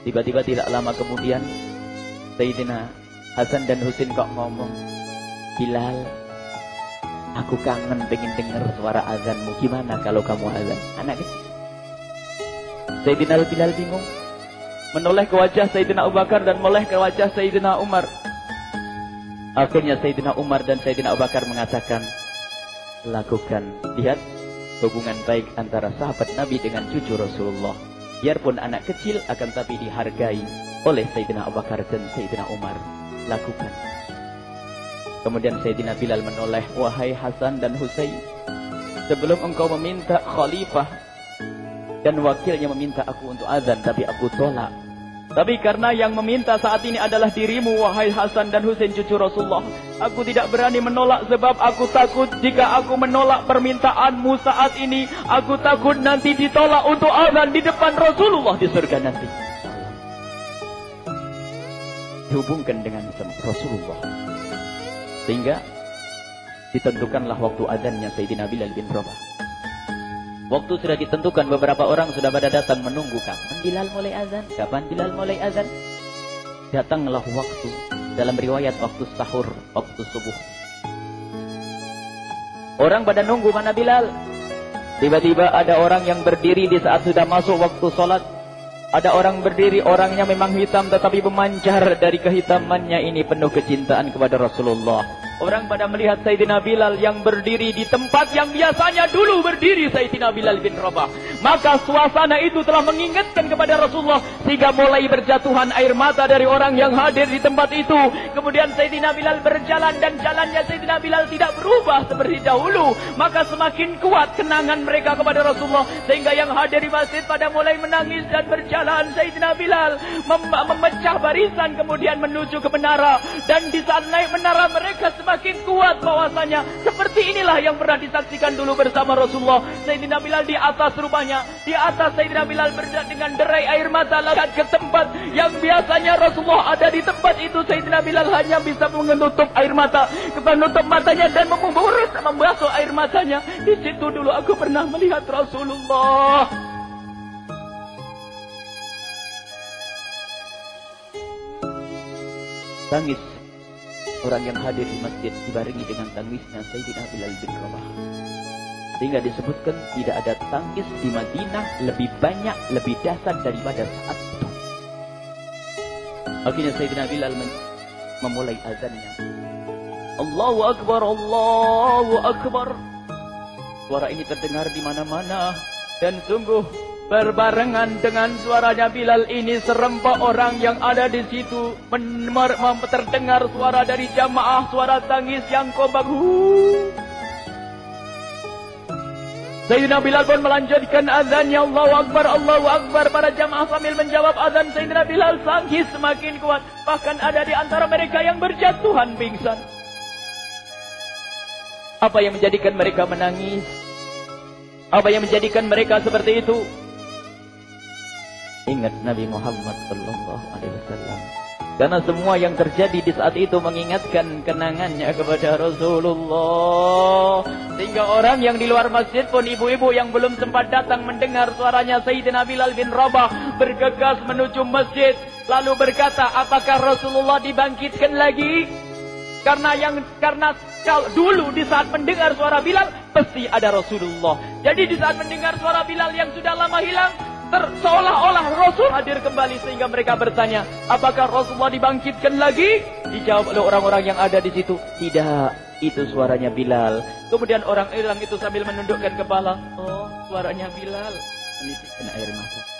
Tiba-tiba tidak lama kemudian Sayyidina Hasan dan Husin kok ngomong, Bilal, aku kangen pengen dengar suara azanmu. Gimana kalau kamu azan? Anak kecil. Sayyidina Bilal bingung. Menoleh ke wajah Sayyidina Abu Bakar dan menoleh ke wajah Sayyidina Umar. Akhirnya Sayyidina Umar dan Sayyidina Abu Bakar mengatakan, lakukan. Lihat hubungan baik antara sahabat Nabi dengan cucu Rasulullah. Biarpun anak kecil akan tapi dihargai oleh Sayyidina Abu Bakar dan Sayyidina Umar. Lakukan. Kemudian Sayyidina Bilal menoleh, Wahai Hasan dan Husain, sebelum engkau meminta khalifah dan wakilnya meminta aku untuk azan, tapi aku tolak. Tapi karena yang meminta saat ini adalah dirimu, wahai Hasan dan Husain cucu Rasulullah. Aku tidak berani menolak sebab aku takut jika aku menolak permintaanmu saat ini. Aku takut nanti ditolak untuk azan di depan Rasulullah di surga nanti. Dihubungkan dengan Rasulullah. Sehingga ditentukanlah waktu azannya Sayyidina Bilal bin Rabah. Waktu sudah ditentukan beberapa orang sudah pada datang menunggu kapan Bilal mulai azan, kapan Bilal mulai azan. Datanglah waktu dalam riwayat waktu sahur, waktu subuh. Orang pada nunggu mana Bilal. Tiba-tiba ada orang yang berdiri di saat sudah masuk waktu sholat. Ada orang berdiri, orangnya memang hitam tetapi memancar dari kehitamannya ini penuh kecintaan kepada Rasulullah. Orang pada melihat Sayyidina Bilal yang berdiri di tempat yang biasanya dulu berdiri Sayyidina Bilal bin Rabah. Maka suasana itu telah mengingatkan kepada Rasulullah sehingga mulai berjatuhan air mata dari orang yang hadir di tempat itu. Kemudian Sayyidina Bilal berjalan dan jalannya Sayyidina Bilal tidak berubah seperti dahulu. Maka semakin kuat kenangan mereka kepada Rasulullah sehingga yang hadir di masjid pada mulai menangis dan berjalan Sayyidina Bilal mem memecah barisan kemudian menuju ke menara dan di saat naik menara mereka semakin kuat bahwasanya seperti inilah yang pernah disaksikan dulu bersama Rasulullah. Sayyidina Bilal di atas rumahnya, di atas Sayyidina Bilal dengan derai air mata lakat ke tempat yang biasanya Rasulullah ada di tempat itu. Sayyidina Bilal hanya bisa menutup air mata, menutup matanya dan memurus membasuh air matanya. Di situ dulu aku pernah melihat Rasulullah. Tangis orang yang hadir di masjid dibarengi dengan tangisnya Sayyidina Bilal bin Rabah. Sehingga disebutkan tidak ada tangis di Madinah lebih banyak, lebih dasar daripada saat itu. Akhirnya Sayyidina Bilal memulai azannya. Allahu Akbar, Allahu Akbar. Suara ini terdengar di mana-mana. Dan sungguh Berbarengan dengan suaranya Bilal ini serempak orang yang ada di situ terdengar suara dari jamaah, suara tangis yang kompak. Sayyidina Bilal pun melanjutkan azan ya Allahu Akbar, Allahu Akbar. Para jamaah sambil menjawab azan Sayyidina Bilal tangis semakin kuat. Bahkan ada di antara mereka yang berjatuhan pingsan. Apa yang menjadikan mereka menangis? Apa yang menjadikan mereka seperti itu? Ingat Nabi Muhammad sallallahu alaihi wasallam. Karena semua yang terjadi di saat itu mengingatkan kenangannya kepada Rasulullah. Sehingga orang yang di luar masjid pun ibu-ibu yang belum sempat datang mendengar suaranya Sayyidina Bilal bin Rabah bergegas menuju masjid. Lalu berkata, apakah Rasulullah dibangkitkan lagi? Karena yang karena dulu di saat mendengar suara Bilal pasti ada Rasulullah. Jadi di saat mendengar suara Bilal yang sudah lama hilang, seolah-olah Rasul hadir kembali sehingga mereka bertanya, apakah Rasulullah dibangkitkan lagi? Dijawab oleh orang-orang yang ada di situ, tidak. Itu suaranya Bilal. Kemudian orang hilang itu sambil menundukkan kepala, oh suaranya Bilal. Ini air mata.